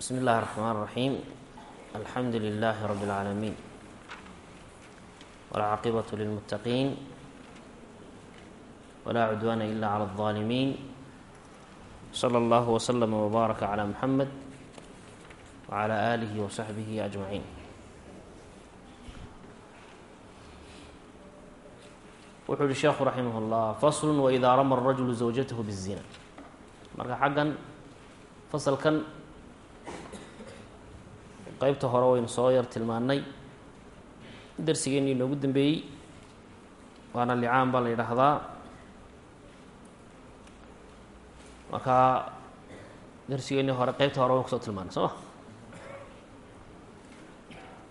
bsmi اllahi الرحmn الرaحيم alxamdu لlh رb العaalمين wاlcaaqibaة lلmتaqin wla cudwana إla عlى الظالمين slى اllah وslm وbaaرك عlى mحamed وعlى آlih وصaxbih أجمaعين wuxuu yihi sheekhu raximah اllah fasl وإida rama الrajul زawjatه bالzina marka xaggan fasalkan qeybta hore waynu soo yar tilmaannay. Darsigeennii inoogu dambeeyey waana licaan baa la yidhaahdaa. Markaa darsigeennii hore qeybta hore waynu ku soo tilmaanay soo ma?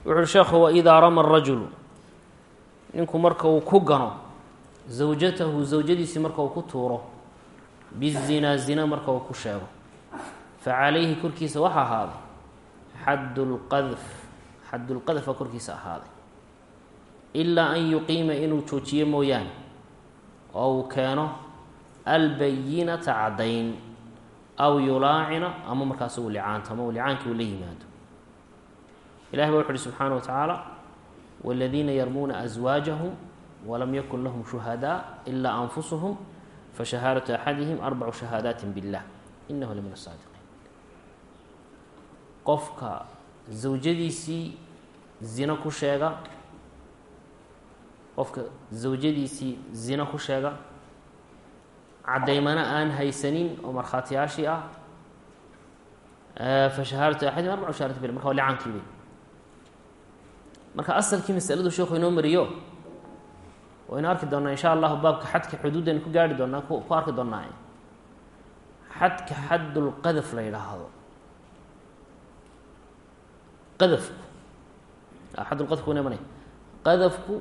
Wuxu uhi sheekhu waidaa rama arajulu ninku marka uu ku gano zawjatahu zawjadiisii marka uu ku tuuro bizinaa zina marka uu ku sheego. Fa calayhi korkiisa waxa ahaaday xaddulqadf xaddulqadfa korkiisa ahaaday. Ilaa an yuqiima inuu joojiyo mooyaane oo uu keeno albayinata caddayn aw yulaacina ama markaas uu licaantamo u licaankii uu la yimaado. Ilahi ba wuxu uhi subxaana wa tacaala wاladiina yarmuuna aswaajahum walam yakun lahum shuhadaa ilaa anfusuhum fashahaadatu axadihim arbacu shahaadaati billah inahu lamin asaadiqiin qofka zawjadiisii zino ku sheega? Qofka zawjadiisii zino ku sheega? Caddaymana aan haysanin oo markhaatiyaashii ah. Fa shahaadatu arbacu shahaadati billah. Marka waa licaankii wey marka asalkii masaladu sheekhu inoo mariyo waynu arki doonaa insha allahu baabka xadka xuduudaynu ku gaari doonaa ku arki doonaa xadka xaddulqadaf la yidhaahdo qadafku xaddulqadafku wana imanaya qadafku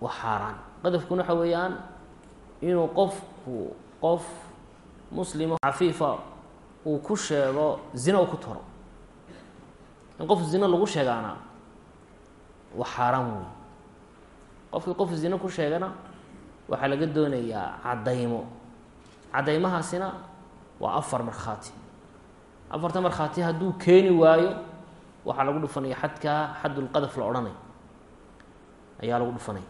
waa xaaraan. Qadafkuna waxa weeyaan inuu qofku qof muslimo cafiifa uu ku sheego zina uu ku toro. In qof zino lagu sheegaana waa xaaraan wey qofkii qof zino ku sheegana waxaa laga doonayaa caddaymo. Caddaymahaasina waa afar markhaati. Afarta markhaati hadduu keeni waayo waxaa lagu dhufanaya xadkaa xaddulqadaf la odhanay. Ayaa lagu dhufanaya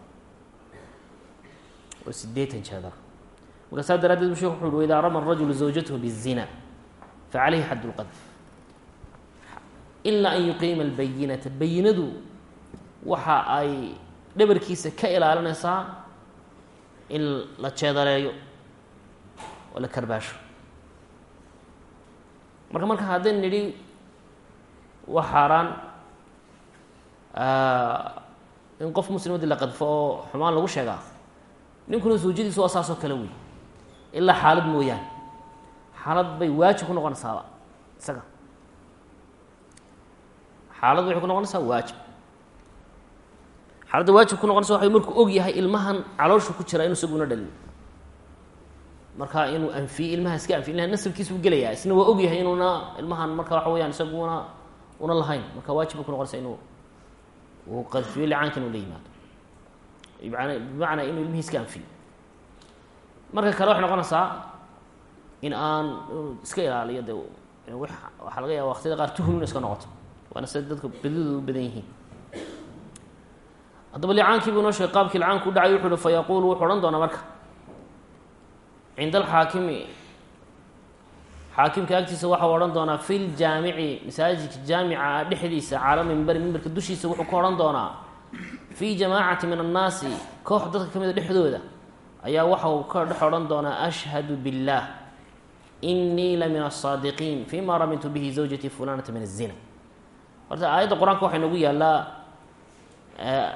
oo sideetan jeedar. Marka saa daraaddeed bu shek wuxu uhi waidaa rama arajulu zawjatahu bizina fa calayhi xadd lqadf ilaa an yuqiima albayinata bayinadu waxa ay dhabarkiisa ka ilaalinaysaa in la jeedaleeyo oo la karbaasho. Marka marka haddaynu nidhi waa xaaraan. In qof muslimadii la qadfo oo xumaan lagu sheegaa ninkuna zawjadiisu waa saasoo kale wey ilaa xaalad mooyaane xaalad bay waajib ku noqonaysaaba isaga. Xaalad waxay ku noqonaysaa waajib. Xaaladda waajib ku noqonaysa waxay markuu og yahay ilmahan caloosha ku jira inu isaguna dhalin. Marka inuu anfiye ilmaha iska anfiy ila nasabkiisa u gelayaa isna waa og yahay inuuna ilmahan marka waxa weyaan isaguna una lahayn. Marka waajib ku noqonaysa inuu uu qadfiyo licaanka inuu la yimaado. Bman inuu ilmihii iska anfiyo. Marka kale waxay noqonaysaa in aan iska ilaaliyo de waxaa laga yaaba waqtiyada qaar tuhun ina iska noqoto. Waana sida dadka badidooda u badan yihiin. Haddaba licaankii buu inoo sheegay qaabkii licaanku u dhacay wuxu uhi fa yaquulu wuxuu odhan doonaa marka cinda alxaakimi xaakimka agtiisa waxau odhan doonaa fi ljaamici masaajidka jaamica ah dhexdiisa cala mimberi mimberka dushiisa wuxuu ka odhan doonaa fii jamaacati min annaasi koox dadka ka mida ah dhexdooda ayaa waxau ka dhex odhan doonaa ashhadu billaah inii la min asaadiqiin fii ma ramidtu bihi zawjatii fulanata min azina horta aayadda qur'aanka waxaa inoogu yaallaa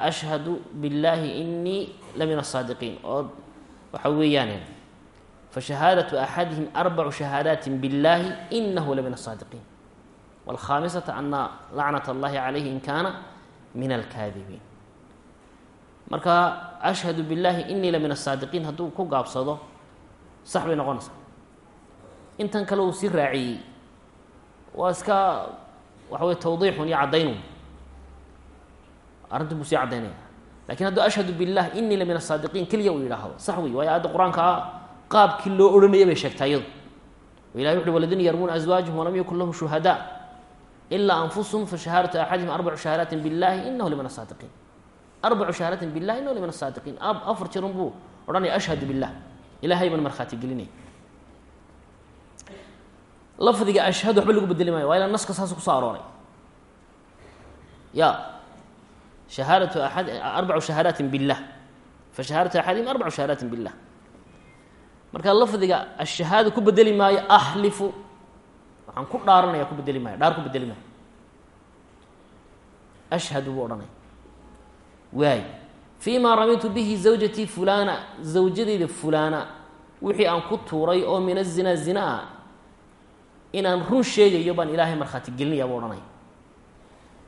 ashhadu billaahi inii la min asaadiqiin oo waxa weeyaan fashahaadaةu axadihim arbacu shahaadaati biاllahi inahu la min aلsaadiqiin wاlkhaamisata ana lacnat اllahi calayhi in kaana min alkaadibiin marka ashhadu biاllahi inii la min aلsaadiqiin hadduu ku gaabsado sax bay noqonaysaa intan kale uu sii raaciyey waa iska waxa wey tawdiixun iyo caddaynun arrintu buu sii caddaynaya lakin hadduu ashhadu biاllah inii la min aلsaadiqiin keliya uu yidhaahdo sax wey waayo aayadda qur-aanka qaabkii loo odhanaya bay sheegtaa iyadu. Ilahi wuxu waladiina yarmuuna aswaajahum walam yakun lahum shuhadaa. Ilaa anfusahum fashahaadatu axadihim arbacu shahaadaatin billahi inahu liman asaadiqiin arbacu shahaadaatin billahi inahu liman asaadiqiin afar jirun buu odhanaya ashhadu billah. Ilahay baan markhaati gelinaya lafdiga ashhadu waxba lagu bedeli maayo waa ilaa naska saas ku soo arooray. Ya shahaadatu aad arbacu shahaadaatin billah fa shahaadatu axadihim arbacu shahaadaatin billah marka lafdiga ashahaada ku bedeli maayo axlifu waxaan ku dhaaranaya ku bedeli maayo dhaar ku bedeli maayo. Ashhadu buu odhanaya waay fii ma ramaytu bihi zawjatii fulana zawjadeyda fulana wixii aan ku tuuray oo min azinaa zina ah inaan run sheegayo baan ilaahay markhaati gelinaya buu odhanaya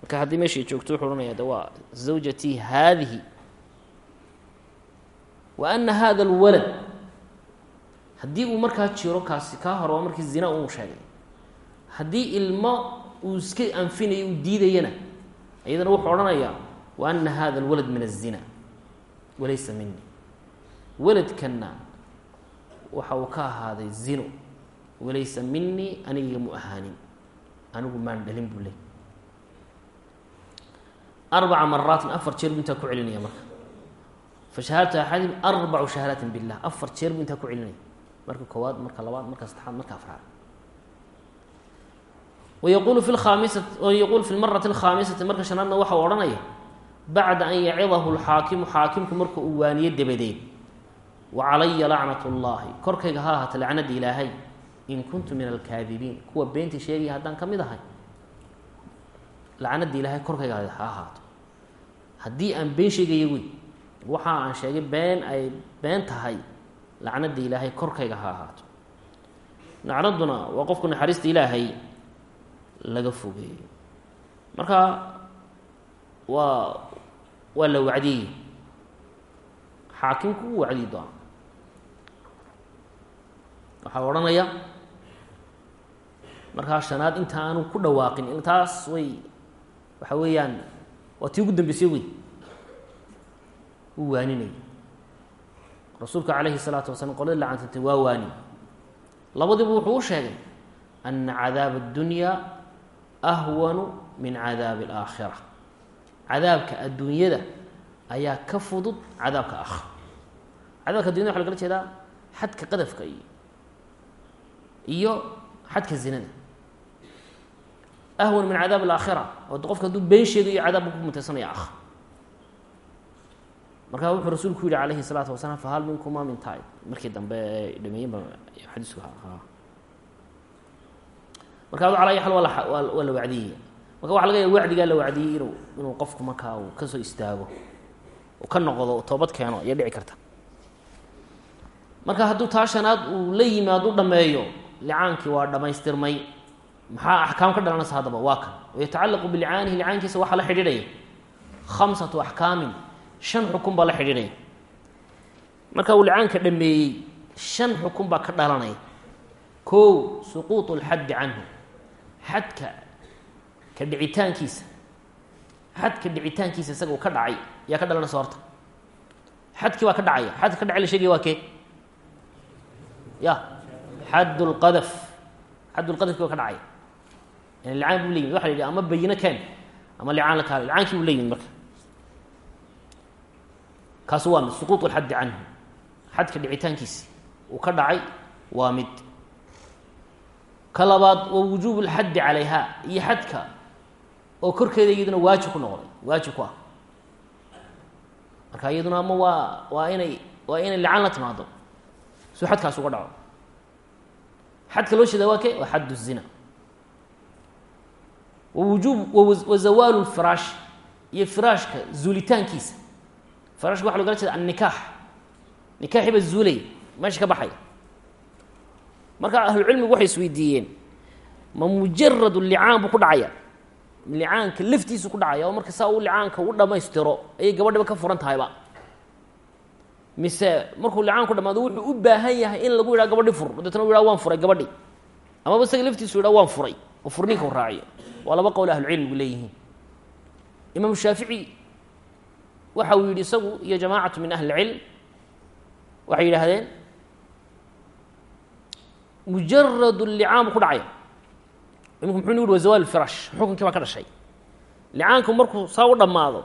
marka haddii meeshay joogto wuxuu odhanaya de waa zawjatii haadihi wa ana hada alwalad haddii uu markaa jiro kaasi kaa hore markii zina uu sheegay. Haddii ilmo uu iska anfinayo uu diidayana iyadana wuxuu odhanayaa wa ana hada alwalad min الzina walaysa mini waladkanna waxa uu ka ahaaday zino walaysa minii aniga mu ahaanin anigu maan dhalin buu ley arbaca maraatin afar jeer buu intaa ku celinaya marka. Fa shahaadatu axadim arbacu shahaadaatin billah afar jeer buu intaa ku celinaya marka koowaad marka labaad marka saddexaad marka afraad. Wayaqulu fi lkhaamisat wayaquulu fi lmarati alkhaamisati marka shanaadna waxa uu odhanaya bacda an yacidahu lxaakimu xaakimku marka uu waaniyo dabadeed. Wa calaya lacnat اllahi korkayga ha ahaata lacnada ilaahay in kuntu min alkaadibiin kuwa beenta sheegaya haddaan ka mid ahay lacnada ilaahay korkayga ha ahaato. Haddii aan been sheegaya wey waxa aan sheegay been ay been tahay lacnada ilaahay korkayga ha ahaato. Lacnaduna waa qofku naxariista ilaahay laga fogeeyo. Marka waa waa la wacdiyey xaakimku u wacdiyi doona waxaa odhanaya markaa shanaad inta aanu ku dhawaaqin taas way waxa weeyaan waa tii ugu dambeysay wey uu waaninaya rasuulka calayhi salaatu wasalaam qolada lacantantay waa waani. Labadiiba wuxuu u sheegay ana cadaaba addunya ahwanu min cadaabi alaakhira cadaabka adduunyada ayaa ka fudud cadaabka aakhira. Cadaabka addunyada waxa lagala jeedaa xadka qadafka iyo iyo xadka zinada. Ahwan min cadaab alaakhira oo qofka hadduu been sheegayo cadaab buu ku mutaysanaya aakhira markaa wuxuu rasuulku yihi calayhi salaatu wasalaam fahal minkuma min taib markii dambe dhameeyen ba xadiisku marka adu calaa xal waa la wacdiyaya marka waxa laga yaaba wacdigaa la wacdiyey inuu inuu qofku markaa uu ka soo istaago uu ka noqdo toobad keeno ayaa dhici karta. Marka hadduu taa shanaad uu la yimaado u dhameeyo licaankii waa dhamaystirmay maxaa axkaam ka dhalanaysa haddaba? Waa kan. Wayatacallaqu bilicaanihi licaankiisa waxaa la xidhiidhaya. Khamsatu axkaamin shan xukun baa la xidhiidhaya marka uu licaanka dhameeyey shan xukun baa ka dhalanaya kow suquuط اlxaddi canhu xadka ka dhicitaankiisa xadka dhicitaankiisa isaga uu ka dhacay yaa ka dhalanaysa horta xadkii baa ka dhacaya xadka ka dhacay la sheegaya waa kee ya xadd اlqadaf xadd lqadafki baa ka dhacaya yani licaan buu la yimid waxa la yidhi ama bayino keen ama licaan la kaala licaankii buu la yimid marka kaasu waa mid suquuط اlxaddi canhu xadka dhicitaankiisa uu ka dhacay waa mid ka labaad waa wujuub اlxaddi calayha iyo xadka oo korkeeda iyaduna waajib ku noqday waajib ku ah marka iyaduna ama waa waa inay waa inay licaan la timaado suu xadkaas uga dhaco xadka loo sheeda waa ke waa xadd الzina wa wujuub wa zawaalu اlfiraash iyo firaashka zuulitaankiisa firaashka waxa logala jeeda annikaax nikaaxi ba zuulaya meesha ka baxaya marka ahlucilmigu waxay isweydiiyeen ma mujarad licaan buu ku dhacaya licaanka laftiisu ku dhacaya oo marka saa uu licaanka u dhammaystiro ayay gabadhiba ka furan tahayba mise markuu licaan ku dhamaado wuxuu u baahan yahay in lagu yidhaha gabadhi fur deetna u yidhaha waan furay gabadhi amaba isaga laftiisu yidhaha waan furay oo furninka u raaciyo waa laba qowl ahlucilmigu leeyihiin imaam shaafici waxa uu yidhi isagu iyo jamaacatu min ahli cilm waxay yidhaahdeen mujarad licaan buu ku dhacaya imika muxuu ni uri wa zawaal firash. Xukunkii baa ka dhashay. Licaanku markuu saa u dhammaado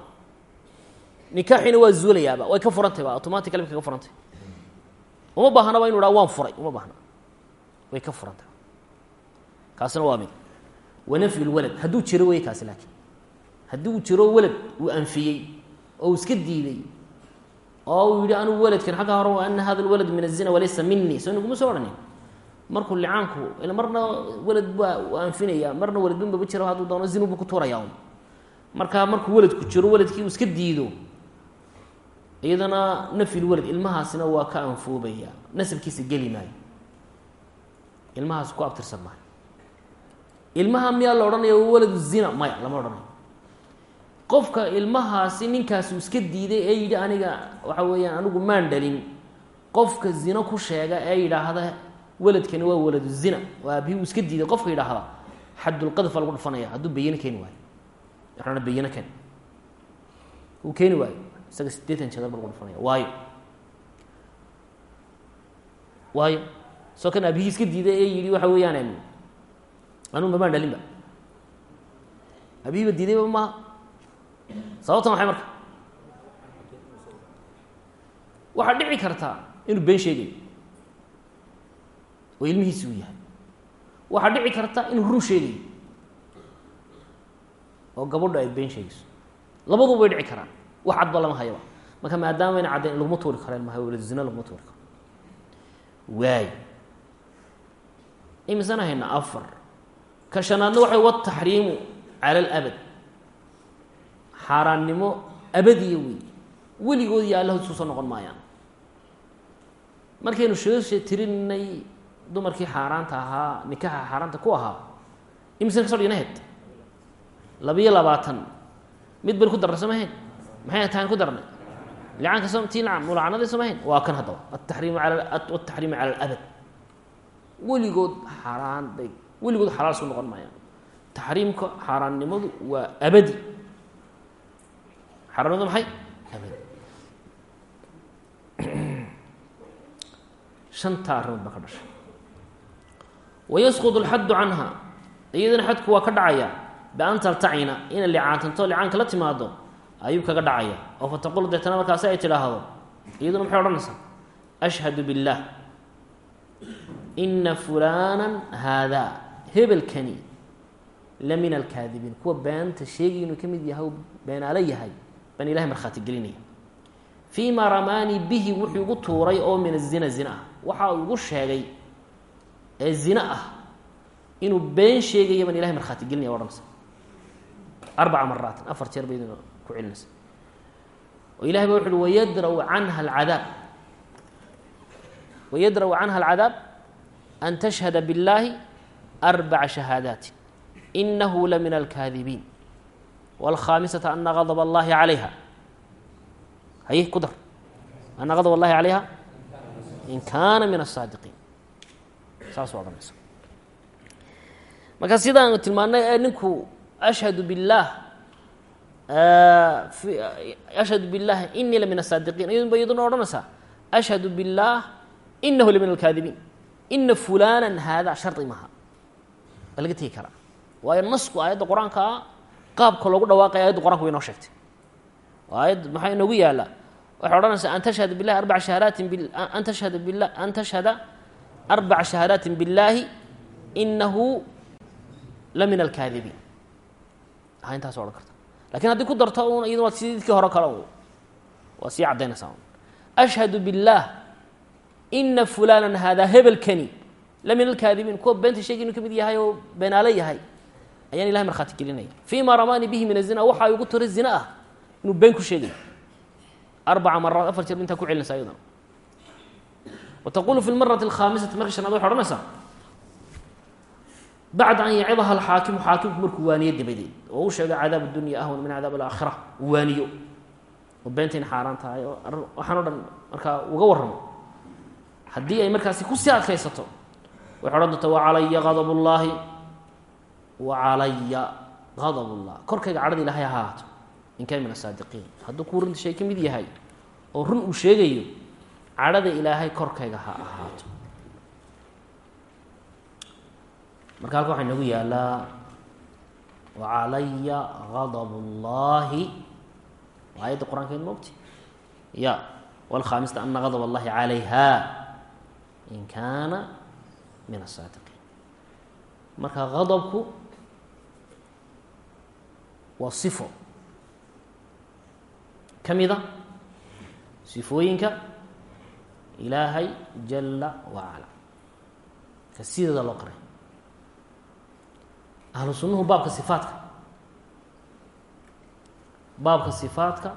nikaaxiina waa zuulayaaba way ka furantay ba automatically bay kaga furantay. Uma baahnaba inu dhaa waan furay uma baahna. Way ka furantay. Kaasina waa mid. Wa nafyu lwalad hadduu jiro wey kaasi laakiin. Haddii uu jiro walad uu anfiyey oo uu iska diiday oo uu yidhi anugu waladkan xagga hore ana hada lwalad min azina walaysa minii soo naguma soo odhanin markuu licaanku ila marna walad baa u marna waladbanbaba jiro hadduu doono zinubu ku tuuraya un marka markuu waladku jiro waladkii uu iska diido iyadana nafyulwalad ilmahaasina waa ka anfoobaya nasabkiisa geli maayo. Ilmahaas ku abtirsan maayo. Ilmaha miyaa la odhanaya waladu zina. Maya lama odhanayo qofka ilmahaasi ninkaasu iska diiday ee yidhi aniga waxa weeyaan anigu maan dhalin qofka zino ku sheega ee yidhaahda waladkani waa waladu zina oo aabihii uu iska diiday qofka yidhaahda xadulqadfa lagu dhufanaya hadduu bayino keeni waayo waxaana bayino ken uu keeni waayo isaga siddeetan jeedal ba lagu dhufanaya waayo. Waayo. Soo kan aabihii iska diiday ee yidhi waxa weeyaan anugu mamaan dhalinba abihiiba diidayba maaha sababtan maxay marka? Waxaa dhici kartaa inuu been sheegayo. Oo ilmihiisi uu yahay. Waxaa dhici karta inuu run sheegayo. Oo gabadho ay been sheegayso. Labaduba way dhici karaan. Wax cadba lama hayaba marka maadaama ayna caddayn laguma tuuri ilmaha walad zina laguma tuuri karo. Waay imisana hayna afar. Ka shanaadna waxay wa taxriimu cala alabad xaaraannimo abadiya wey weligood iyo alla hoskuusoo noqon maayaan. Markaynu sheeshe tirinay dumarkii xaaraanta ahaa nikaxa xaaraanta ku ahaa imisan ka so dhigna heed labiyo labaatan. Mid ban ku darna soo mahayn maxay tahan ku darnay? Licaanka so tii mulacnadii soo mahayn waa kan haddaba ataxriimu ala ataxriimu cala alabad. Weligood xaaraan bay weligood xalaal suu noqon maayaan. Taxriimka xaaraannimadu waa abadi xaramnimada maxay ka mid shantaa arrimood baa ka dhashay wayasqudu alxaddu canha iyadana xadku waa ka dhacaya bian taltacina inay licaantanto licaanka la timaado ayuu kaga dhacaya oo fataqulu deetana markaasi ay tidhaahdo iyaduna maxay odhanaysaa ashhadu biاllah ina fulaanan haadaa hebelkani la min alkaadibiin kuwa beenta sheegay inuu ka mid yahay beenaala yahay baan ilahay markhaati gelinaya fii ma ramaani bihi wuxuu igu tuuray oo min azina zina ah. Waxa uu igu sheegay ee zina ah inuu been sheegaya baan ilahay markhaati gelinaya odhanaysa arbaca maraatin afar jeer bay idin ku celinaysa. Oo ilahay ba wuxu uhi wayadra'u canha alcadaab. Wayadra'u canha alcadaab an tashhada biاllahi arbaca shahaadaati inahu la min alkaadibiin wاlkhaamisata ana gadb اllahi calayha haye ku dar ana gadb اllahi calayha in kaana min asaadiqiin saas u odhanaysa marka sidaanu tilmaanay ee ninku ashhadu biاllah ashhadu biاllah inii la min asaadiqiin iyadun ba iyaduna odhanaysaa ashhadu biاllah inahu la min alkaadibiin ina fulana haada shardi maha waa laga tegi karaa waayo nasku aayadda qur-aankaa qaabka loogu dhawaaqaya ayadda qur'anka way inoo sheegtay. Aayad maxaa inoogu yaalla? Waxay odhanaysaa an tashhada billahi arbaca shahaadaatin an tashhada bila an tashhada arbaca shahaadaatin biاllaahi inahu la min alkaadibiin a intaas odhan karta? Lakin haddii ku darto un iyaduna waa sidii kii hore kale waa sii caddaynaysaa ashhadu biاllah ina fulana haadaa hebelkani la min alkaadibiin kuwa beenta sheegay inuu ka mid yahay oo beenaalo yahay ayaan ilahay markhaati gelinaya fii ma ramaani bihi min azina waxa igu turay zina ah inuu been ku sheegay. Arbaca maraat afar jeer intaa ku celinaysa ayadana wa fi lmarati alkhaamisati markii shanaad waxay odhanaysaa bacda an yacidaha alxaakimu xaakimku markuu waaniyo dabadeed. Oo u sheego cadaab dunya ahwan min cadaab alaakhira. Uu waaniyo. Oo beenta in xaaraan tahay oo waxaan o dhan markaa uga warramo. Haddii ay markaasi ku sii adkaysato waxay odhan doonta wacalaya gadab ullaahi wacalaya qadab ullah korkayga cadhada ilahay ha ahaato in kaan min asaadiqiin hadduu kuu runta shay ka mid yahay oo run uu sheegayo cadhada ilaahay korkayga ha ahaato marka halka waxa inagu yaalaa wacalaya gadab ullaahi waa ayadda qur'aankeed moogti ya wlkhaamista ana gadab allahi calayha in kaana min asaadiqiin marka adabku waa sifo ka mida sifooyinka ilaahay jala wacala ka sideeda loo qaray. Ahlu sunnuhu baabka sifaatka baabka sifaatka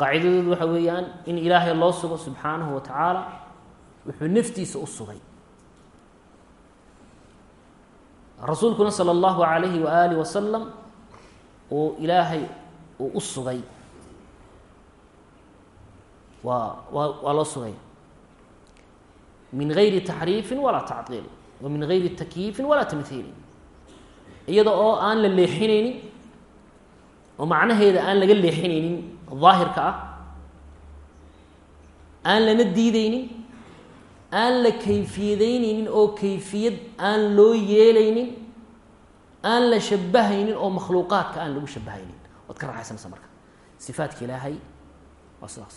qaacidadoodu waxa weeyaan in ilaahay loo sugo subxaanahu wa tacaala wuxuu naftiisa u sugay rasuulkuna salى اllahu alayhi waaalih wasalam uu ilaahay uu u sugay. Waa waa waa loo sugay. Min gayri taxriifin walaa tacdiil wa min gayri takyiifin walaa tamhiilin iyada oo aan la leexinaynin oo macnaheeda aan laga leexinaynin daahirka ah aan lana diideynin aan la kayfiyadeyneynin oo kayfiyad aan loo yeelaynin aan la shabahaynin oo makhluuqaadka aan lagu shabahaynin waad ka raaxaysanaysa marka. Sifaadka ilaahay waa sidaas.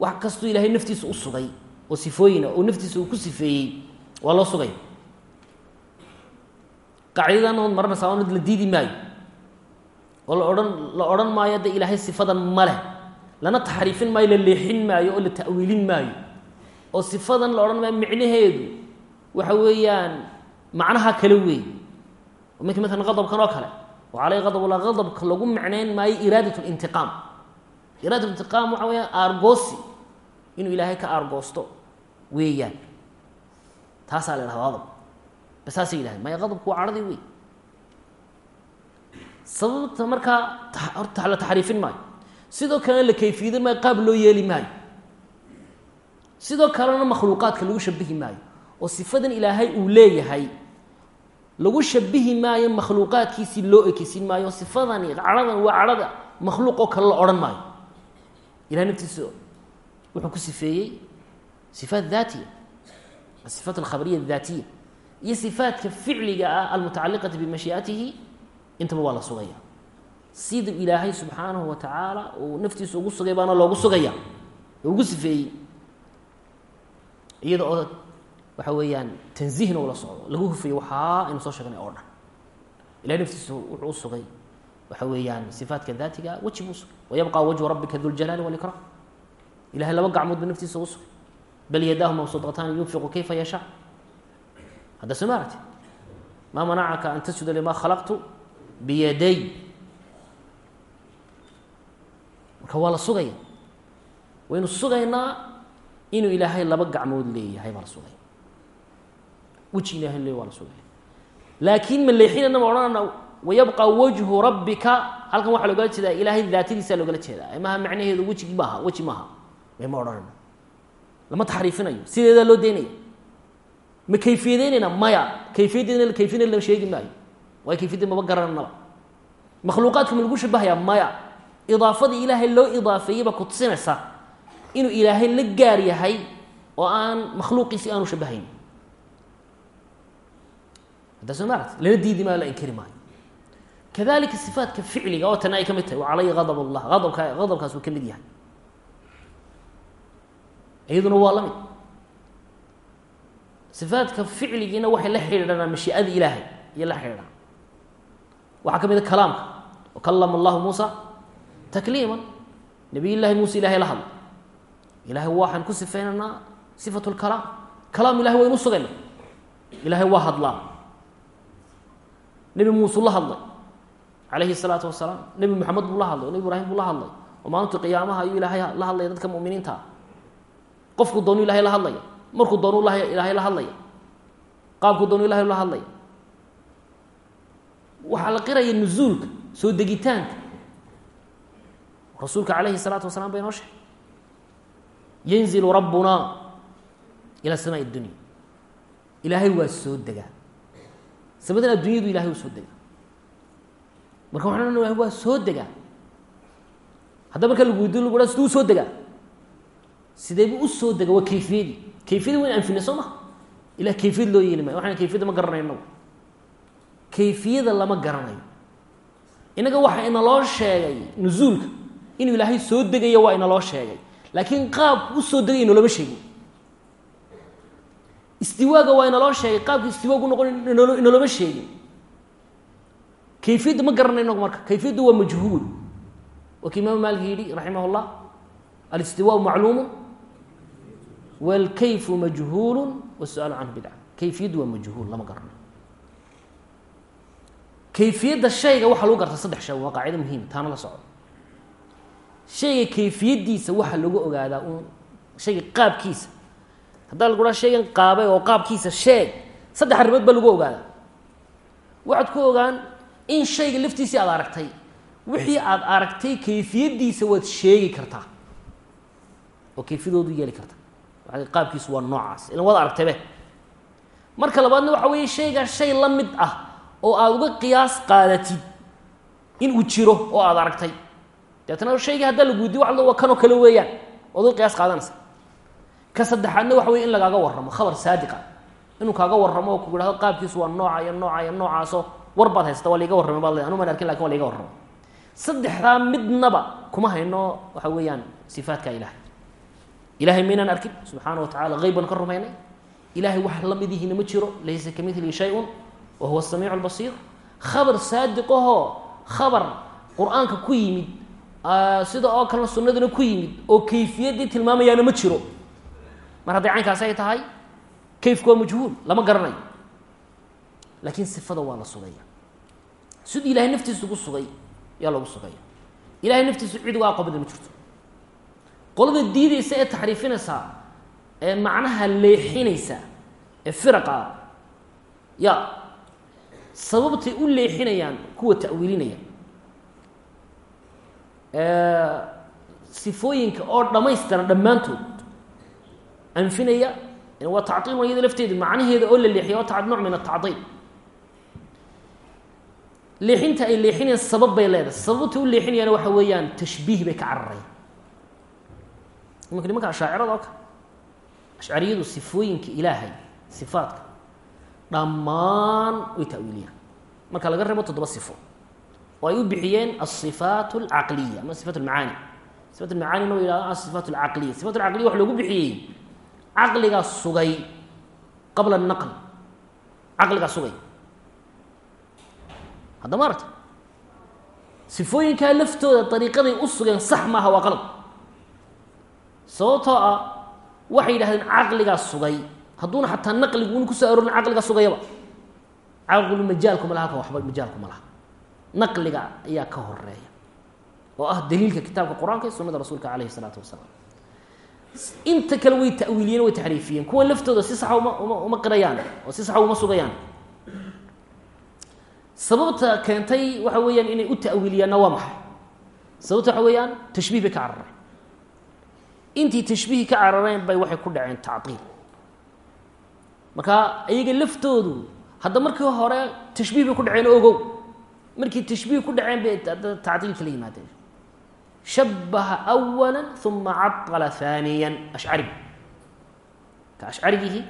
Wax kastuu ilaahay naftiisa u sugay oo sifooyina oo naftiisa uu ku sifeeyey waa loo sugay. Qaacidadan ood maranaysaa oonad la diidi maayo. Oo la odhan la odhan maayo de ilaahay sifadan ma leh. Lana taxriifin maayo la leexin maayo oo la ta'wiilin maayo oo sifadan la odhan maayo micnaheedu. Waxa weeyaan macnaha kale weey. Mink maalan qadabkan oo kale. Oo caleyh qadabula qadabka lagu macnayn maayo iraadat lintiqaam iraadat intiqaam waxa weyaan aargoosi. Inuu ilaahay ka aargoosto weeyaan. Taasaa la yhahda qadab basaasay yidhahdeen maya qadabku waa cadhadii wey sababta markaa horta la taxriifin maayo. Sidoo kalena la kayfiyadan maayo qaab loo yeeli maayo sidoo kalena makhluuqaadka lagu shabihi maayo oo sifadan ilaahay uu leeyahay lagu shabihi maayo makhluuqaadkiisii loo ekeysin maayo sifadani cadhadan waa cadhada makhluuq oo kale la odhan maayo. Ilahay naftiisa wuxuu ku sifeeyey sifaat daatiya asifaat alkhabariyaadaatiya iyo sifaatka ficliga ah almutacaliqati bimashiiatihi intaba waa la sugaya. Sida ilaahay subxaanahu wa tacaala uu naftiisa ugu sugay baana loogu sugaya ugu sifeeyey iyada oo waxa weeyaan tanziihna ula socdo lagu hufayo waxaa aynu soo sheegnay oo dhan. Ilahay naftiisa wuxuu u sugay waxa weeyaan sifaatka daatiga weji buu sugay. Wayabqa wajhu rabbika duljalaali walikram ilahay laba gacmood buu naftiisa ugu sugay. Bal yadaahu mabsuudataani yunfiqu kayfa yashaa hadda soo ma aragti maa manacaka an tasjuda lima khalaqtu biyaday marka waa la sugaya. Waynu sugaynaa inuu ilaahay laba gacmood leeyahay baa la sugaya weji ilahay leey waa la sugaya laakiin ma leexinayna ma odhanana wayabqa wajhu rabbika halkan waxaa logala jeedaa ilaahay daatadiisaa loogala jeedaa. Maaha macnaheedu wejigi maaha weji maaha. Ma odhanayna lama taxriifinayo. Sideedaa loo daynaya ma kayfiyadeynayna maya. Kayfiyaddeedna kayfiyadna lama sheegi maayo. Waay kayfiyadda maba garananaba makhluuqaadka ma lagu shabahaya maya. Idaafadii ilaahay loo idaafeeyey baa kutusinaysa inuu ilaahay la gaar yahay oo aan makhluuqiisi aanu shabahayn hadda soo maaragti lana diidi maayo la inkari maayo. Kadalika sifaatka ficliga oo tana ay ka mid tahay wa caleyhi allah. Adabka gadabkaas uu ka mid yahay. Iyaduna waa la mid. Sifaadka ficligiina waxay la xidhiidhanaan mashii'ada ilaahay iyo la xidhiidhaan waxaa ka mid a kalaamka wakalama allahu muusa takliima nabiy llaahi muuse ilahay la hadla ilahay waxaan ku sifeynaynaa sifat lkalaam kalaam ilahay waynu sugayna ilahay waa hadlaa nebi muuse la hadlay. Calayhi salaatu wasalaam. Nebi moxamed buu la hadlay. Nebi ibraahim buu la hadlay. Oo maalintu qiyaamaha ayuu ilaahay la hadlaya dadka muminiinta. Qofku doonu ilahay la hadlaya markuu doonu ilaahay la hadlaya qaabkuu doonu ilahay la hadlaya waxaa la qiraya nuzuulka soo degitaanka rasuulka calayhi salaatu wasalaam ba inoo sheegay yanzilu rabbuna ila samaa dunya ilaahay waa soo degaa samadan addunyadu ilahay u soo degaa marka waxaan ohan waa soo degaa hadda marka lagu weydiyo lagu ha siduu u soo degaa sidee buu u soo dega waa kayfiyadii kayfiyadii wayn anfinay soo maha ilah kayfiyad loo yeeli maayo waxaan kayfiyadda ma garanayo inagu kayfiyada lama garanayo innaga waxa inaloo sheegay nusuulka inuu ilaahay soo degayo waa inaloo sheegay laakiin qaab u soo degay inoloma sheegin. Istiwaaga waa inaloo sheegay qaabka istiwaagu noqon inoloma sheegin. Kayfiyadda ma garanay marka. Kayfiyaddu waa majhuul. Waa imaam maalik yidhi raximah llah alistiwaa macluumu wاlkayfu majhuulu wاsu-aalu canhu bidca kayfiyaddu waa majhuul lama garanayo. Kayfiyadda shayga waxaa lagu garta saddex shay waa qaacido muhiim taana la soco shayga kayfiyaddiisa waxaa lagu ogaadaa un shayga qaabkiisa. Haddaa lagu haa shaygan qaabay oo qaabkiisa sheeg saddex arrimood baa lagu ogaadaa. Waxaad ku ogaan in shayga laftiisii aad aragtay. Wixii aad aragtay kayfiyaddiisa waad sheegi kartaa. Oo kayfiyadoodu yeeli karta waa qaabkiisu waa noocaas. Ilan waad aragtaybe marka labaadna waxa weeye shaygaa shay la mid ah oo aada uga qiyaas qaadatid in uu jiro oo aada aragtay deetna shaygii haddaa lagu weydiy wa waa kanoo kale weeyaan. Uga qiyaas qaadanaysa ka saddexaadna waxa weye in lagaaga warramo khabar saadiqa. Inuu kaaga warramo oo ku ihahdo qaabkiisu waa nooca iyo nooca iyo noocaasoo war baad haysata waa laiga warramay baad le anu maan arkin laakiin waa laiga warramo. Saddexdaa midnaba kuma hayno waxa weeyaan sifaatka ilahay ilahay maynaan arkin subxaana wa tacala hayb ka rumaynay. Ilahay wax lamidihiina ma jiro laysa ka milihi shay-un wa huwa asamiic albasiir khabar saadiqahoo khabar qur'aanka ku yimid sida oo kalena sunnaduna ku yimid oo kayfiyaddii tilmaamayaana ma jiro. Mar hadday caynkaasi ay tahay kayfku waa majhuul lama garanayo. Laakiin sifada waa la sugaya. Siduu ilahay naftiisa ugu sugay yaa lagu sugaya. Ilahay naftiisu cid uga aqoobada ma jirto. Qolada diideysa ee taxriifinaysa ee macnaha leexinaysa ee firaqa ya sababtay u leexinayaan kuwa ta'wiilinaya sifooyinka oo dhamaystiran dhammaantood. Anfinaya waa tacdiil iyada lafteedu macnaheeda oo la leexiya waa nooc min atacdiil leexinta ay leexinayaan sabab bay leedahay. Sababtay u leexinayaan waxa weeyaan tashbiih bay ka cararayaan. Imanka nimanka ashaacirada oo kale ashcariyadu sifooyinka ilaahay sifaadka dhammaan way ta'wiiliyaan. Marka laga reebo toddoba sifo oo ay u bixiyeen alcaqliya ama sifaat almacaani sifat almacaanina wa yihahdo asifaat alcaqliya sifat alcaqliya waxa loogu bixiyey. Caqligaa sugay qabla anaql caqligaa sugay. Hadda ma aragta? Sifooyinkaa laftooda dariiqaday u sugeen sax maaha waa qalad sababtoo ah waxay yidhahdeen caqligaa sugay. Hadduuna xataa naqligu un ku soo aroorin caqliga sugayaba. Caqligu majaalku ma laha halkan waxba majaalku ma laha naqliga ayaa ka horreeya oo ah daliilka kitaabka qur'aanka iyo sunada rasuulka caleyhi isalaatu wasalaam. Inta kale way ta'wiiliyeen way taxriifiyeen kuwa laftooda si saxa uma uma uma qirayaan oo si saxa uma sugayaan. Sababta keentay waxa weeyaan inay u ta'wiiliyaanna waa maxay? Sababta waxa weeyaan tashbiih bay ka carareen. Intii tashbiih ka carareen bay waxay ku dhaceen tacdiil. Marka iyaga laftoodu hadda markii hore tashbiih bay ku dhaceen ogow markii tashbiih ku dhaceen bay tacdiil kala yimaadeen. Shabaha awala uma cadala haaniya ashcari ka ashcarigihii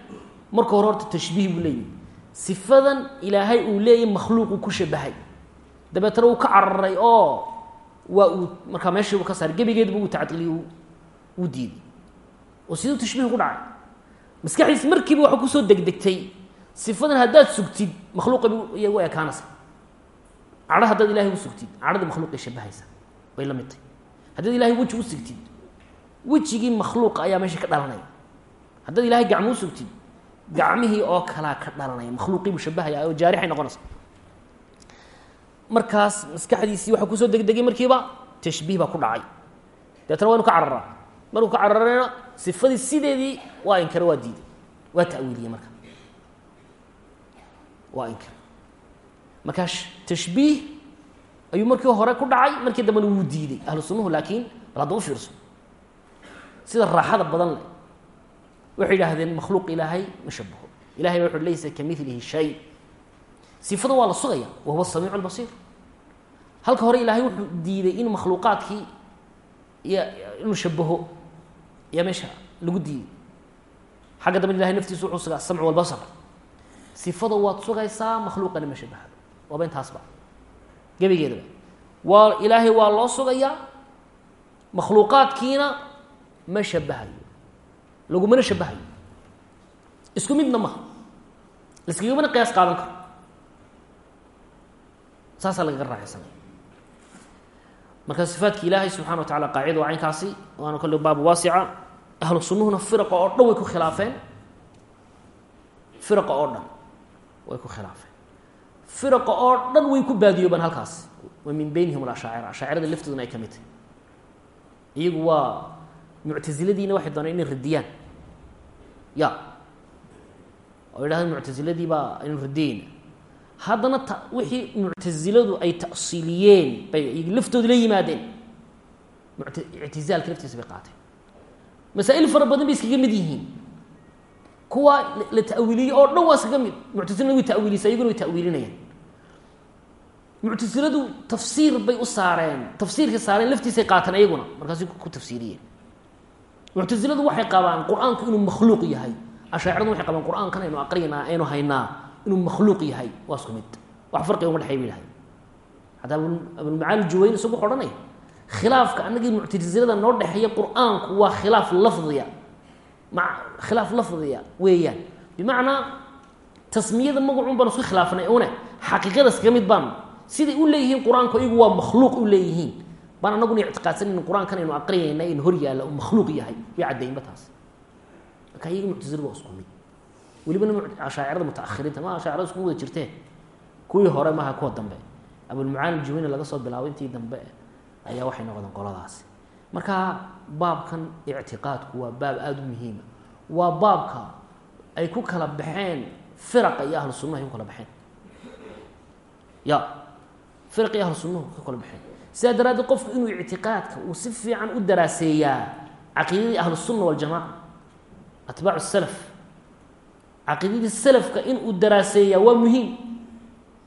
marka hore horta tashbiih buu leeyihi sifadan ilaahay uu leeyahy makhluuquu ku shabahay dabeetana uu ka cararay oo waa uu markaa meeshii uu ka saaray gebigeedba uu tacdiiliy uu diiday. Oo siduu tashbiih ku dhacay. Maskaxdiis markiiba waxa ku soo degdegtay. Sifadan haddaad sugtid makhluuqa iyay u ekaanaysa cadho haddaad ilahay u sugtid cadhadii makhluuqay shabahaysa bay la mid tahy haddaad ilahay weji u sugtid wejigii makhluuqa ayaa meesha ka dhalanaya. Haddaad ilahay gacmo u sugtid gacmihii oo kalaa ka dhalanaya makhluuqiibuu shabahaya oo jaarixay noqonaysa. Markaas maskaxdiisii waxaa ku soo degdegay markiiba tashbiih baa ku dhacay. Deetana waa inu ka cararaa markuu ka cararayna sifadii sideedii waa inkare waa diiday waa ta'wiiliyey marka. Waa inkare markaa tashbiih ayuu markii hore ku dhacay markii dambena wuu diiday ahlu sunnuhu laakiin bal hadda u fiirso. Sida raaxada badan leh. Waxay yidhaahdeen makhluuq ilaahay ma shabaho ilahay ba wuxu laysa ka milihi shay. Sifada waa la sugaya wa samiicu lbasiir halka hore ilaahay wuxuu diiday in xagga dambe ilahay naftiisu wuxuu sugaa samcu walbasar sifada waad sugaysaa makhluuqana ma waaba intaasba gebigeedaba waa ilaahay waa loo sugayaa makhluuqaadkiina ma shabahayo lagumana shabahayo isku midna maha laskagamana qiyaas qaadan karo. Saasaa lagaga raaxaysanaya marka sifaadka ilaahay subxana wa tacala qaacida waa caynkaasi waana kolle baab waasica. Ahlu sunnuhuna firaqa oo dhan way ku khilaafeen. Firaqa oo dhan way ku khilaafeen firaqa oo dhan way ku baadiyoobaan halkaas. Wa min beynihim alashaacira ashaacirada laftooduna ay ka mid tahay. Iyagu waa muctasiladiina waxay dooneen inay radiyaan ya. Oo yidhahdeen muctasiladii baa aynu radiyeyna haddana ta wixii muctasiladu ay ta'siiliyeen bay laftooda la yimaadeen. Muct ictizaalka laftiisa bay qaateen. Masaa-il fara badan bay iskaga mid yihiin. Kuwa la ta'wiiliyey oo dhan waa iskaga mid. Muctasiladu way ta'wiilisa iyaguna way ta'wiilinayaan muctasiladu tafsiir bay u saareen. Tafsiirkay saareen laftiisay qaateen ayaguna. Markaasay ku tafsiiriyeen muctasiladu waxay qabaan qur'aanku inuu makhluuq yahay. Ashaaciradu waxay qabaan qur'aankan aynu aqriyanaa aynu haynaa inuu makhluuq yahay. Waa isku mid. Wax farqiga uma dhexey ba ilahay hadda abulmacaali juwayn isagu wuxu khilaafka annagii muctasilada noo dhexeeya qur'aanku waa khilaaf lafdiya. Ma khilaaf lafdiya weeyaan. Bimacnaa tasmiyada magacun baan isku khilaafnay une xaqiiqada iskaga mid baanu siday u leeyihiin qur'aanku iyagu waa makhluuq u leeyihiin. Baan anaguna ictiqaadsan in qur'aankan aynu aqriyayna in hor yaalla uu makhluuq yahay way caddeynba taas marka iyaga muctasiladu waa isku mid welibana ashaacirada mutaahiriinta ma ashaacirada isku wada jirteen. Kuwii hore maaha kuwa dambe. Abulmucaali juwayne laga soo bilaabo intii dambe ayaa waxay noqdeen qoladaasi. Marka baabkan ictiqaadku waa baab aada u muhiima. Waa baabka ay ku kala baxeen firaqa iyo ahlu sunnaha ay ku kala baxeen. Ya firaq iyo ahlu sunnuhu ka kala baxeen. Sidaa daraaddeed qofku inuu ictiqaadka uu si fiican u daraaseeyaa caqiidadii ahlu sunna waljamaca atbaacu salaf caqiidadii salafka in uu daraaseeyaa waa muhiim.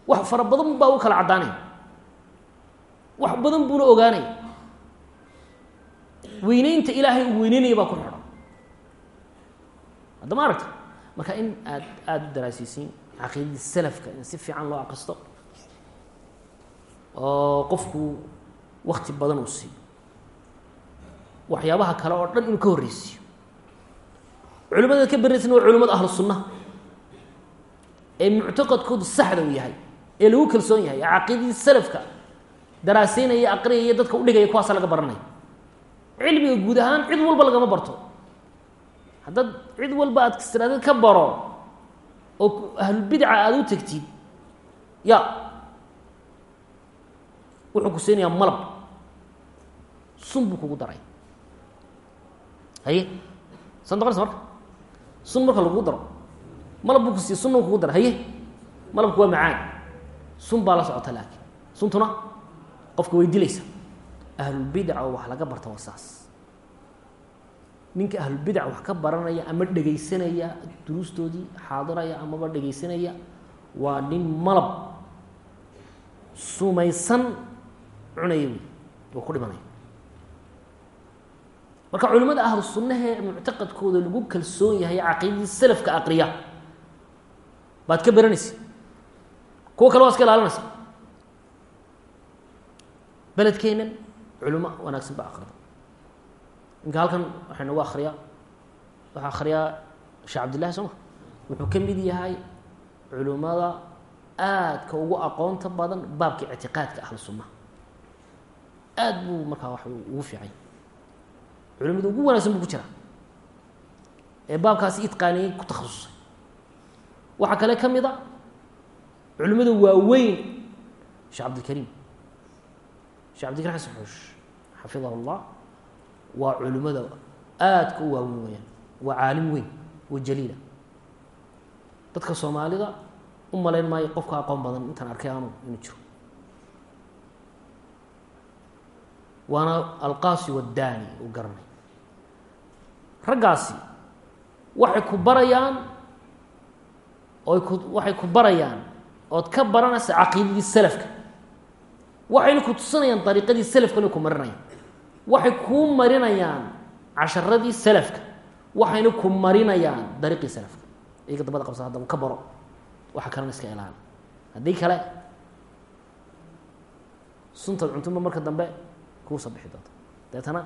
Wax fara badan baa u kala caddaanaya. Wax badan buuna ogaanaya. Weyneynta ilaahay uu weyneynaya baa ku xidhan hadda ma aragta marka in aad aada u daraaseysiin caqiidadii salafka in si fiican loo aqristo oo qofku wakti badan uu siiyo. Waxyaabaha kale oo dhan inuu ka horreysiiyo. Culimada ka beraysan waa culimada ahlu sunnaha ee muctaqadkoodu saxda uu yahay ee lagu kalsoon yahay ee caqiidadii salafka daraaseynaya aqriyaya dadka udhigaya kuwaasa laga baranaya cilmiga guud ahaan cid walba lagama barto. Haddaad cid walba aad istiraadad ka baro oo ahlulbidca aada u tegtid ya wuxuu ku siinayaa malab. Sun buu kugu daray. Haye? San doqonaysa marka sun marka lagugu daro malab buu ku siiya sunna kugu daray. Haye? Malabku waa macaan. Sun baa la socota laakiin. Suntuna qofka way dilaysa ahlulbidaca wax laga barta waa saas. Ninka ahlulbidac wax ka baranaya ama dhegaysanaya duruustoodii xaadiraya amaba dhegaysanaya waa nin malab. Sumaysan cunaya wey oo ku dhimanaya marka culimada ahlu sunnahee muctaqadkooda lagu kalsoon yahay caqiidadii salafka aqriya baad ka baranaysa. Kuwa kale waa iska ilaalinaysa. Beledkeennan culimo wanaagsan baa akrida ninka halkan waxaa nagu akriyaa waxaa akriyaa sheekh cabdillahi soo ma? Wuxuu ka mid yahay culimada aadka ugu aqoonta badan baabka ictiqaadka ahlu sunnaha aada buu markaa wax ugu fiicanya culimada ugu wanaagsan buu ku jira ee baabkaasi itqaaniyey ku takhasusay. Waxaa kale ka mid a culimada waaweyn sheekh cabdilkariim sheekh cabdilkarim xasan xuush xafidahu llah waa culimada aadka u waaweyn weyaan waa caalim weyn wa jaliila. Dadka soomaalida u malayn maayo qofka aqoon badan intaan arkay anu inuu jiro waana alqaasi waddaani uu garanay raggaasi waxay ku barayaan oy ku waxay ku barayaan ood ka baranaysa caqiidadii salafka. Waxayna ku tusinayaan dariiqadii salafkana ku marinayaan. Waxay kuu marinayaan casharadii salafka. Waxayna ku marinayaan dariiqii salafka. Iyaga dabada qabsa haddaba ka baro. Waxa kalena iska ilaali. Haddii kale suntaad cuntunba marka dambe kuu soo bixi doonta deetana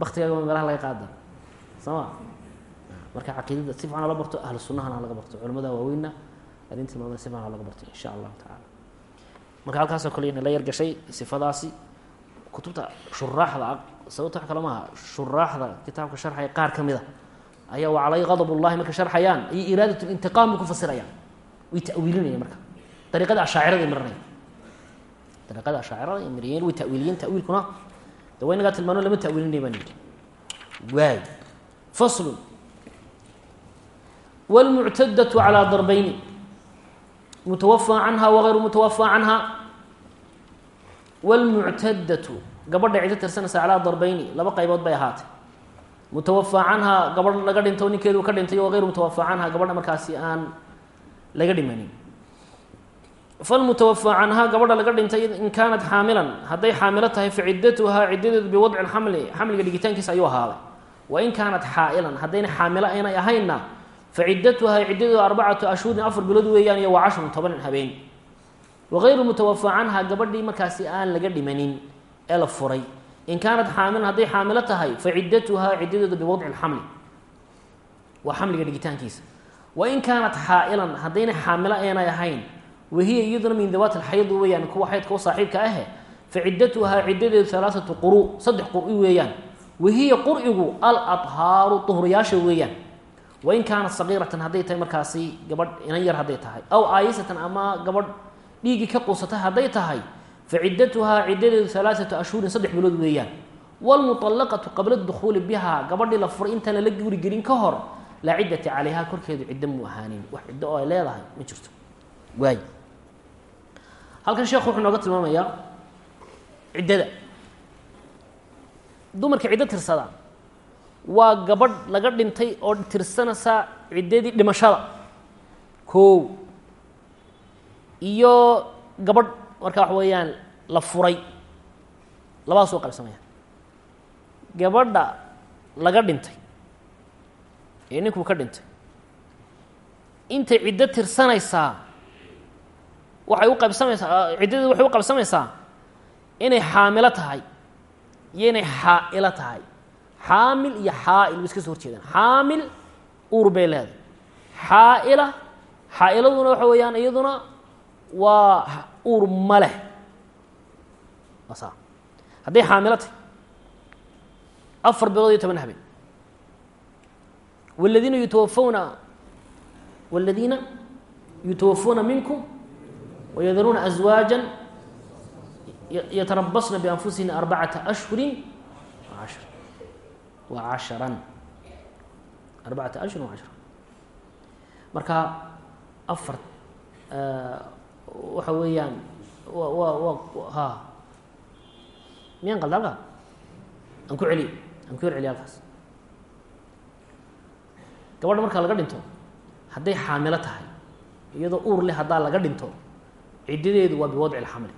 baktigaaga meelaha laga qaada soo ma? Marka caqiidada si fiican hala barto ahlu sunahana halaga barto. Culamada waaweynna adin tilmaamada si fiican halaga barto insha allahu tacala marka halkaasoo kale ina la yargashay sifadaasi kutubta shuraaxda sababta wax kale maaha shuraaxda kitaabka sharxaya qaar ka mid a ayaa wa calay qadab ullahi marka sharxayaan iyo iraadat lintiqaam bay ku fasirayaan. Way ta'wiilinayaan marka. Dariiqada ashaacirada ay marinayaan dariiqada ashaacirada ay mariyeen way ta'wiiliyeen ta'wiilkuna de waa inagaa tilmaano lama ta'wiilinay baan yidhi waay faslun wاlmuctadaة calى darbayni mutawafى canha wagayru mutawafى canha wاlmuctadatu gabadha cido tirsanaysa calaa darbayni laba qaybood bay ahaatay mutawafaa canhaa gabadh laga dhinto ninkeedu ka dhintay o gayru mutawafaa canhaa gabadha markaasi aan laga dhimanin falmutawafaa canhaa gabadha laga dhintay in kaanat xaamilan hadday xaamilo tahay faciddatuhaa ciddadeedu biwadci lxamli xamliga dhigitaankiisa ayuu ahaaday wain kaanat xaa'ilan haddayna xaamilo aynay ahaynna faciddatuhaa ciddadeedu arbacatu ashhurin afar bilood weeyaan iyo wa cashrun toban habeen wagayru mutawafaa canhaa gabadhii markaasi aan laga dhimanin ee la furay in kaanat xaamilan hadday xaamilo tahay faciddatuhaa ciddadeedu biwadci lxamli waa xamliga dhigitaankiisa wain kaanat xaa'ilan haddayna xaamilo aynay ahayn wahiya iyaduna min dawaati alxaydi weeyaan kuwa xaydka u saaxiibka ahe faciddatuhaa ciddadeedu alaaatu quru saddex qur'i weeyaan. Wahiya qur'igu alathaaru duhriyaasha weeyaan. Wain kaanat sagiiratan hadday tahay markaasi gabadh inan yar hadday tahay aw aayisatan ama gabadh dhiiggii ka quusatay hadday tahay faciddatuhaa ciddadeedu alaaatu ashhurin saddex bilood weeyaan. Wlmuطalaqatu qabla dukhuuli bihaa gabadhii la furay intaan lala gurigelin ka hor laa ciddata calayha korkeedu ciddo mu ahaanin. Wax ciddo oo ay leedahay ma halkan sheekhu wuxuu nooga tilmaamayaa ciddada. Dumarka ciddo tirsada waa gabadh laga dhintay oo tirsanaysa ciddadii dhimashada. Kow iyo gabadh marka waxa weeyaan la furay. Labadaas oo qaybsamaya gabadha laga dhintay ee ninkuu ka dhintay intay ciddo tirsanaysaa waxay u qaybsamaysaa ciddadeedu waxay u qaybsamaysaa inay xaamilo tahay. Iyo inay xaa'ilo tahay. Xaamil iyo xaa'il way iska soo horjeedaan. Xaamil uur bay leedahay. Xaa'ila xaa'iladuna waxa weeyaan iyaduna waa uur ma leh. Saa hadday xaamilo tahay. Afar bilood iyo toban habeen. Wاladiina yutawafawna wاladiina yutawafuuna minkum wayadaruuna أزwaaجa yatarabasna بأnfusihina arbacaةa أshhuri ashر wa casharan arbacata ashhur wa cashra marka afar waxa weeyaan wa wa wa ha miyaan qalda halkaa aan ku celiy aan ku yar celiya halkaas gabadha marka laga dhinto hadday xaamilo tahay iyadoo uur leh haddaa laga dhinto ciddadeedu waa biwadci اlxamli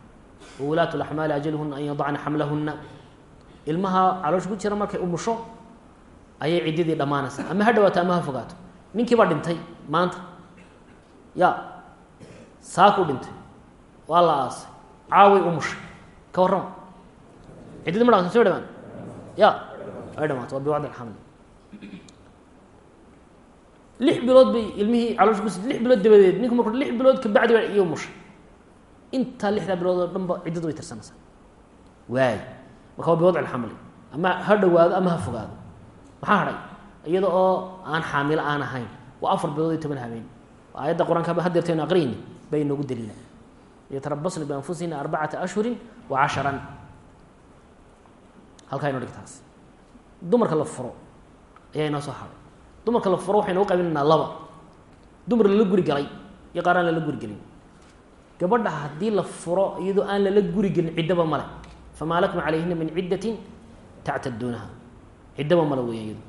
wawulaatu اlaxmaali ajaluhuna an yadacna xamlahuna ilmaha caloosha ku jira markay umusho ayay ciddadii dhammaanaysaa. Ama ha dhawaato ama ha fogaato. Ninkii baa dhintay maanta. Ya saakuu dhintay. Waa la aasay. Caaway umushay ka warrama ciddadii ma dhamato soo dhamaan? Ya ay dhamaato waa biwacdi alxamli. Lix bilood bay ilmihii caloosha kus lix bilood dabadeed. Ninku marku lix bilood kabacdi baa iyo umushay intaa lixdaa bilood oo dhan ba ciddadu way tirsanaysaa. Waay. Marka waa biwadci alxamli. Ama ha dhawaado ama ha fogaado. Maxaa hadhay iyada oo aan xaamilo aan ahayn. Waa afar bilood iyo toban habeen. Aayadda qur'aanka hadeertaynu aqriyni bay noogu daliila. Yatarabasna bianfusihina arbacata ashhurin wa casharan. Halkaa ino dhig taas. Dumarka la furo ayaa inoo soo hadhay dumarka la furo waxaynu u qaybinaynaa laba. Dumar lala guri galay iyo qaar aan lala guri gelin gabadha haddii la furo iyadoo aan lala guri gelin ciddaba male famaa lakum calayhina min ciddatin tactaduunaha ciddaba male weya iyadu.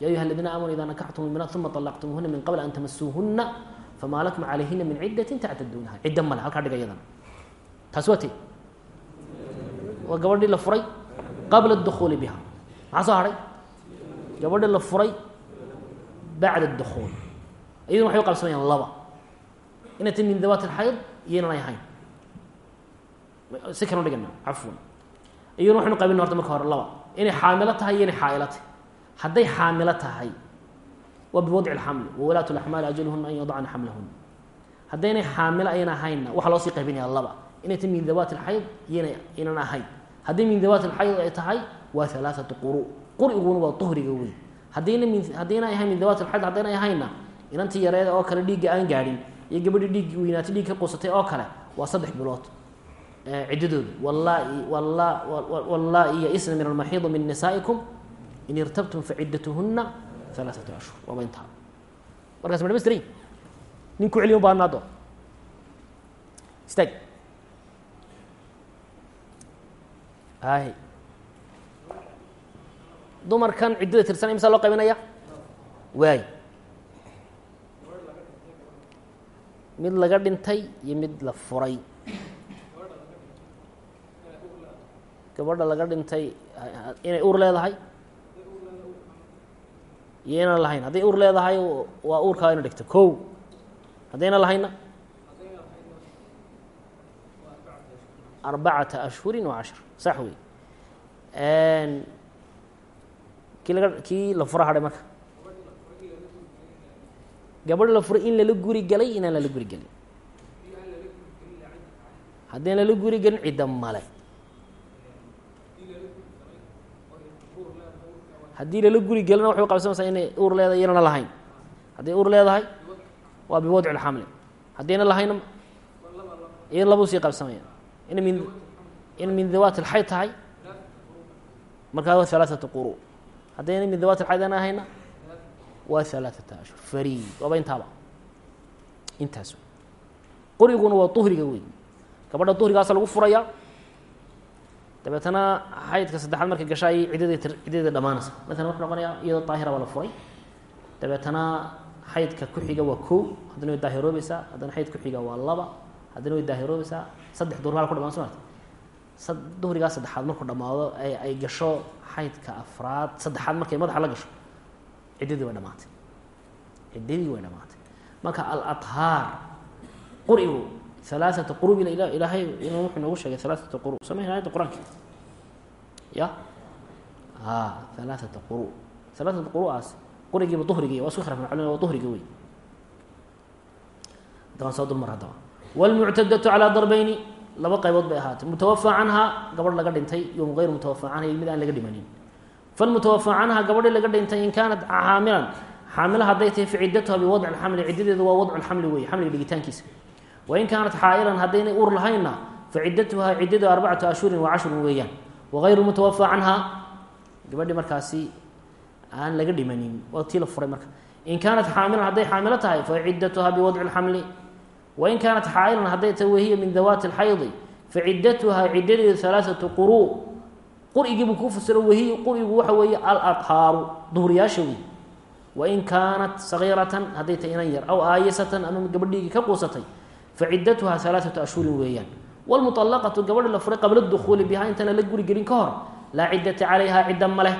Ya ayuha aladiina aamanuu ida nakaxtum lmuminaat uma طalaqtumuuhuna min qabli an tamasuuhuna famaa lakum calayhina min ciddatin tactaduunaha cidda male halkaa dhiga iyadana. Taasi waa tey waa gabadhii la furay qabla اdukhuuli biha. Maxaa soo hadhay gabadhi la furay bacda dukuul iyaduna waxay u qaybsamayaan laba. Inay tahy min dawaat alxayd iyo inan ay ahayn. Si kanu dhigana cafwan. Iyaduna waxaynu qaybina horta marka an yadacna xamlahuna haddaynay xaamilo ayna ahaynna waxaa loosii qaybinaya laba. Inay tahy min dawaat alxayd iyo inan ahayn. Hadday min dawaat alxayd ay tahay waa alaaatu quru. Quriguna waa uhriga wey haddayna min haddayna ahayn min dawaat alxayd haddayna ahayna inantii yareeda oo kale dhiigga aan gaadhin iyo gabadhii dhiiggi weynaatay dhiig ka qusatay oo kale waa saddex bilood. Ciddadooda wallai walla wallaa-i ya-isna min almaxiidi min nisaa'ikum in irtabtum faciddatuhuna alaaatu ashhur. Waaba intaa markaas ma dhamastiran nin ku celiyo baanaado istaag hay dumarkan ciddada tirsan imsaa loo qaybinaya waay mid laga dhintay iyo mid la furay. Gabadha laga dhintay inay uur leedahay. Iyo inaan lahayn. Hadday uur leedahay waa uurkaa ina dhigto ko haddayna lahayna? Arbacata ashhuri wa cashar sax wey kii laga kii la fura hadhay marka gabadh la furay in lala guri galay inaan lala guri gelin haddaan lala guri gelin cidda male haddii lala guri gelina waxay uqabsanaysaa inay uur leedahay inana lahayn. Hadday uur leedahay waa biwadci lxamli haddayna lahayna iya labuu sii qabsamaya ina min in min dawaat alxayd tahay markaa waa halaaثatu quru. Haddayna min dawaat alxayd ana ahayna waa halaaثata ashhur fariid waaba intaaba intaas quriguna waa uhriga wey gabadha uhrigaasa lagu furaya dabeetana xaydka saddexaad markay gasha ayay ciddadii dhamaanaysa maalan wuxuu noqonayaa iyadoo daahira baa la furay dabeetana xaydka ku-xiga waa kow haddana way daahiroobaysaa haddana xayd ku-xiga waa laba haddana way daahiroobaysaa. Saddex duhur hal ku dhamaan so marta duhrigaa saddexaad markuu dhamaado ay gasho xaydka afraad saddexaad markay madaxa la gasho ciddadii way dhamaatay ciddadii way dhamaatay marka aladhaar qurigu alaaata quru ilaahay inuu wuxuu noogu sheegay alaaata quru sameyna ayadda qur'aanka ya a alaaata quru alaaata quruaas qurigiiba duhrigii waa isku khilafan culimada waa duhriga wey haddabaan soo dulmar haddaba wاlmuctadatu calىa darbeyni laba qaybood bay ahaatay mutawafaa canha gabadh laga dhintay iyo gayru mutawafaa canha iyo mid aan laga dhimanin falmutawafaa canha gabadhii laga dhintay in kaanat xaamilan xaamila hadday tahay facidatha biwadci lxamli cidadeedu waa wadcu lxamli wey xamliga dhigitaankiisa wain kaanat xaa'ilan haddaynay uur lahaynna facidatuhaa ciddadu arbacatu ashhurin wa cashrun weeyaan waayru mutawafa canha gabadhii markaasi aan laga dhimanin waa la furay marka in kaanat xaamilan hadday xaamilo tahay faciddatuhaa biwadci lxamli wain kaanat xaa'ilan hadday tahay wahiya min dawaati alxaydi faciddatuhaa cidadeedu alaaatu quruu qurigiibuu kuu fasiro wahiya qurigu waxa weeye aladhaaru duhriyaasha wey wain kaanat sagiiratan hadday tahay inan yar aw aayisatan ama gabadhiigii ka quusatay faciddatuhaa halaaثatu ashhurin weeyaan wاlmuطalaqatu gabadha la furay qabla dukuuli bihaa intaana la guri gelin ka hor laa ciddata calayha cidda ma leh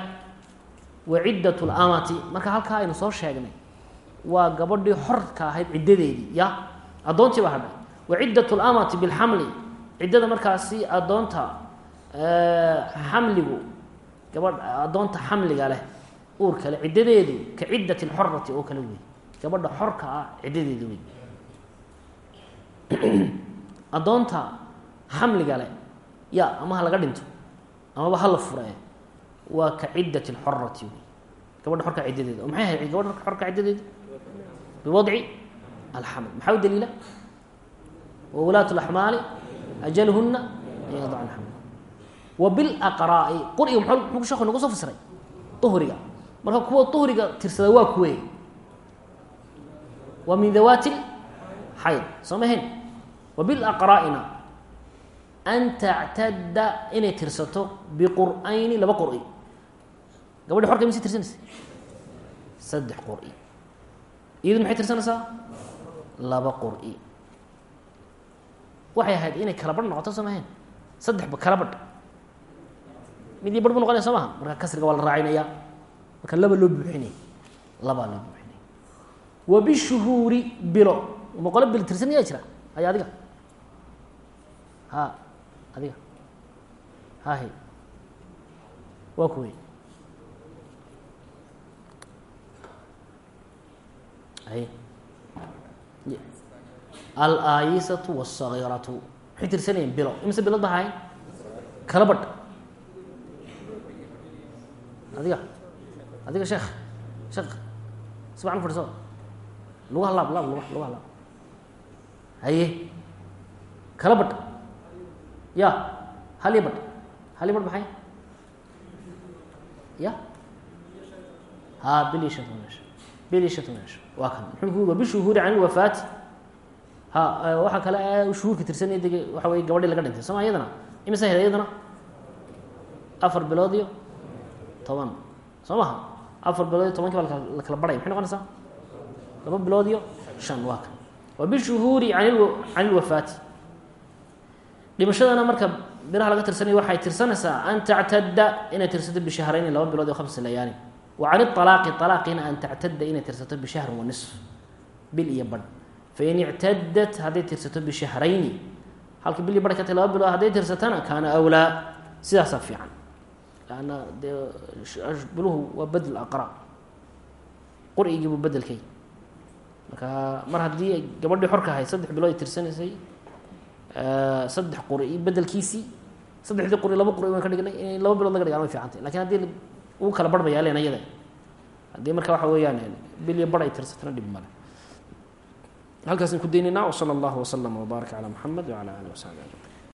wa ciddat اlamati marka halkaa aynu soo sheegnay waa gabadhii xorka ahayd ciddadeedii ya addoontii baa hadhay wa ciddat اlamati bilxamli ciddada markaasi addoonta xamligu gabadh addoonta xamliga leh uur kale ciddadeedu ka ciddati lxorati oo kale wey gabadha xorka ah ciddadeedu wey addoonta xamliga leh ya ama ha laga dhinto amaba ha la furee waa ka ciddati lxorati wey gabadha xorka ciddadeeda oo maxay ahayd gabadha xorka ciddadeedu? Biwadci alxaml. Maxaa u daliila? Wawulaat laxmaali ajalhuna an yadacna xaml wa bilaqraa'i quriga muxuu sheeku nagu soo fasiray uhriga marka kuwa uhriga tirsada waa kuwe waa min dawaati xayd soo mahayn wa bilaqraa'ina an tactadda inay tirsato biqur'ayni laba qur'i gabadhi xorka mise tirsanaysa saddex qur'i iyadu maxay tirsanaysaa laba qur'i waxay ahayd inay kala badh noqoto soo mahayn saddex kala midii badh bu noqonaya soo maha marka kasriga waa la raacinaya marka laba loo buuxinay. Labaa loo buuxinay. Wa bishuhuuri bilo. Boqolo bil tirsan yaa jira? Ay adiga. Ha adiga. Hahe waa kuwey ay alaayisatu wاsagiiratu maxay tirsanayeen bilo. Imise bilood ba ahayn kala badh adiga adiga sheekh sheekh sibacan fadhiso lugaha laab laab lug lugaha laab haye kala badh. Ya hal iyo badh. Hal iyo maxay? Ya? Ha bil iyo shantan meesha waa kan. Muxuu ku wa bishuhuuri can ilwafaati ha waxaa kale shuhuurka tirsanaya deg waxa wey gabadhi laga dhintay. Sooma iyadana? Iyadana? Afar bilood iyo toban. Soo maha afar bilood iyo tobanki baa la kala barhaya maxay noqonaysaa? Laba bilood iyo shan waa kan. Wa bishuhuuri an can ilwafaati dhimashadana marka biraha laga tirsanaya waxay tirsanaysaa an tactadda inay tirsato bishahrayni laba bilood iyo khamsa layaali wa can ialaaqi alaaqina an tactadda inay tirsato bishahrin wa nisf bil iyo badh. Fain ictadat hadday tirsato bishahrayni halka bil iyo ka ta laba bilood hadday tirsatana kaana awlaa. Sidaasaa fiican lanna dee biluhu waa bedel aqra qur'igiibu bedelkay marka mar haddii gabadhii xorka ahayd saddex bilood ay tirsanaysay saddex quri bedelkiisii saddexdii quri laba quri waan ka dhignay in laba bilood laga dhigaan way fiicantay laakiin haddii ugu kala barhbaya len ayada haddii marka waxa weeyaan bil iyo bar ay tirsatana dhib male halkaasaan ku daynaynaa wsala allahu waslama wbaaraka calaa muxamed wacala alih wasaxbi ajmain